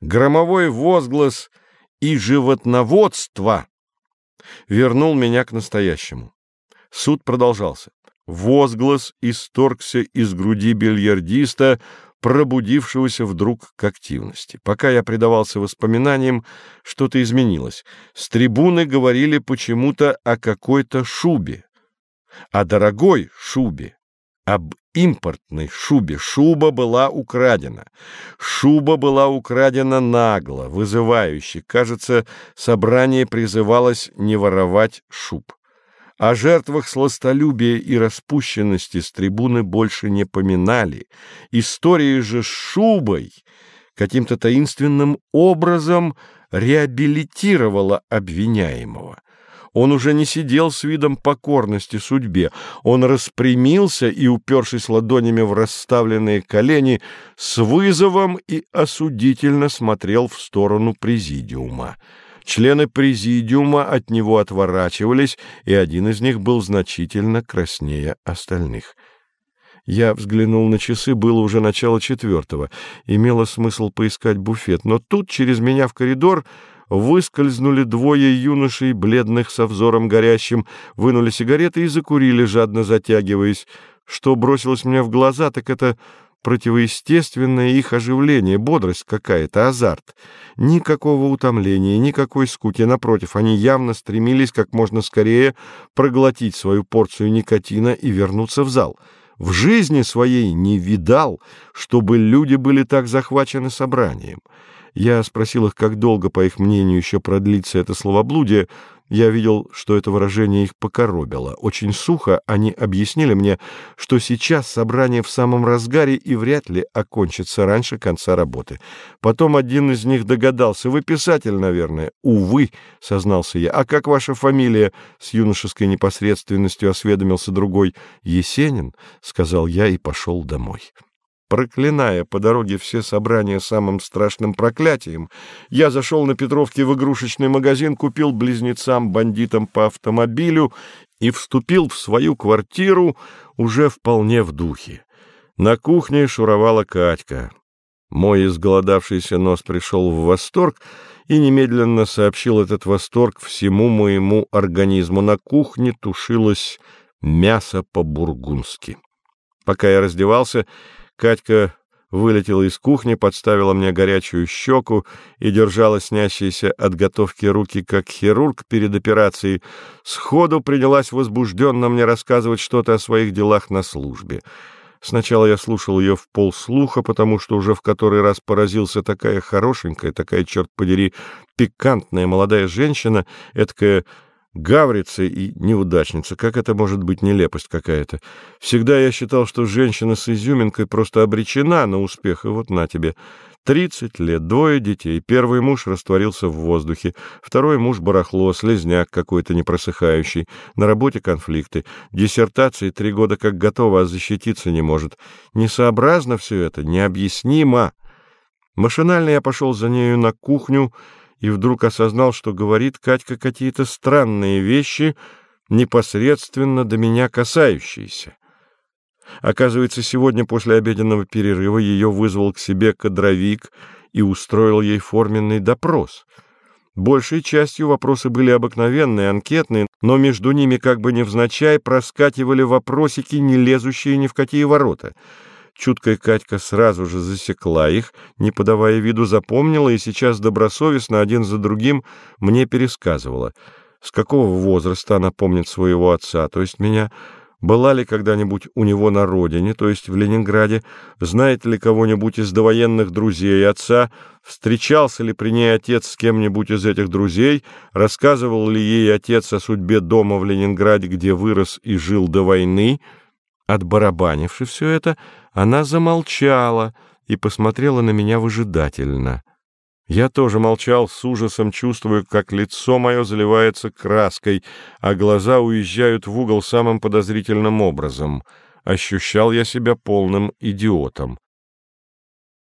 Громовой возглас и животноводство вернул меня к настоящему. Суд продолжался. Возглас исторгся из груди бильярдиста, пробудившегося вдруг к активности. Пока я предавался воспоминаниям, что-то изменилось. С трибуны говорили почему-то о какой-то шубе, о дорогой шубе, об импортной шубе. Шуба была украдена. Шуба была украдена нагло, вызывающе. Кажется, собрание призывалось не воровать шуб. О жертвах сластолюбия и распущенности с трибуны больше не поминали. История же с шубой каким-то таинственным образом реабилитировала обвиняемого. Он уже не сидел с видом покорности судьбе. Он распрямился и, упершись ладонями в расставленные колени, с вызовом и осудительно смотрел в сторону президиума. Члены президиума от него отворачивались, и один из них был значительно краснее остальных. Я взглянул на часы, было уже начало четвертого. Имело смысл поискать буфет, но тут через меня в коридор выскользнули двое юношей, бледных со взором горящим, вынули сигареты и закурили, жадно затягиваясь. Что бросилось мне в глаза, так это противоестественное их оживление, бодрость какая-то, азарт. Никакого утомления, никакой скуки. Напротив, они явно стремились как можно скорее проглотить свою порцию никотина и вернуться в зал. В жизни своей не видал, чтобы люди были так захвачены собранием. Я спросил их, как долго, по их мнению, еще продлится это словоблудие. Я видел, что это выражение их покоробило. Очень сухо они объяснили мне, что сейчас собрание в самом разгаре и вряд ли окончится раньше конца работы. Потом один из них догадался. «Вы писатель, наверное?» «Увы», — сознался я. «А как ваша фамилия?» — с юношеской непосредственностью осведомился другой. «Есенин», — сказал я и пошел домой. Проклиная по дороге все собрания самым страшным проклятием, я зашел на Петровке в игрушечный магазин, купил близнецам-бандитам по автомобилю и вступил в свою квартиру уже вполне в духе. На кухне шуровала Катька. Мой изголодавшийся нос пришел в восторг и немедленно сообщил этот восторг всему моему организму. На кухне тушилось мясо по-бургундски. Пока я раздевался, Катька вылетела из кухни, подставила мне горячую щеку и держала снящиеся от готовки руки, как хирург перед операцией, сходу принялась возбужденно мне рассказывать что-то о своих делах на службе. Сначала я слушал ее в полслуха, потому что уже в который раз поразился такая хорошенькая, такая, черт подери, пикантная молодая женщина, эткая Гаврица и неудачница. Как это может быть нелепость какая-то? Всегда я считал, что женщина с изюминкой просто обречена на успех, и вот на тебе. Тридцать лет, двое детей. Первый муж растворился в воздухе, второй муж барахло, слезняк какой-то непросыхающий, на работе конфликты, диссертации три года как готова, а защититься не может. Несообразно все это, необъяснимо. Машинально я пошел за нею на кухню, и вдруг осознал, что говорит Катька какие-то странные вещи, непосредственно до меня касающиеся. Оказывается, сегодня после обеденного перерыва ее вызвал к себе кадровик и устроил ей форменный допрос. Большей частью вопросы были обыкновенные, анкетные, но между ними как бы невзначай проскакивали вопросики, не лезущие ни в какие ворота — Чуткая Катька сразу же засекла их, не подавая виду, запомнила и сейчас добросовестно один за другим мне пересказывала. С какого возраста она помнит своего отца, то есть меня, была ли когда-нибудь у него на родине, то есть в Ленинграде, знает ли кого-нибудь из довоенных друзей отца, встречался ли при ней отец с кем-нибудь из этих друзей, рассказывал ли ей отец о судьбе дома в Ленинграде, где вырос и жил до войны, Отбарабанивши все это, она замолчала и посмотрела на меня выжидательно. Я тоже молчал, с ужасом чувствуя, как лицо мое заливается краской, а глаза уезжают в угол самым подозрительным образом. Ощущал я себя полным идиотом.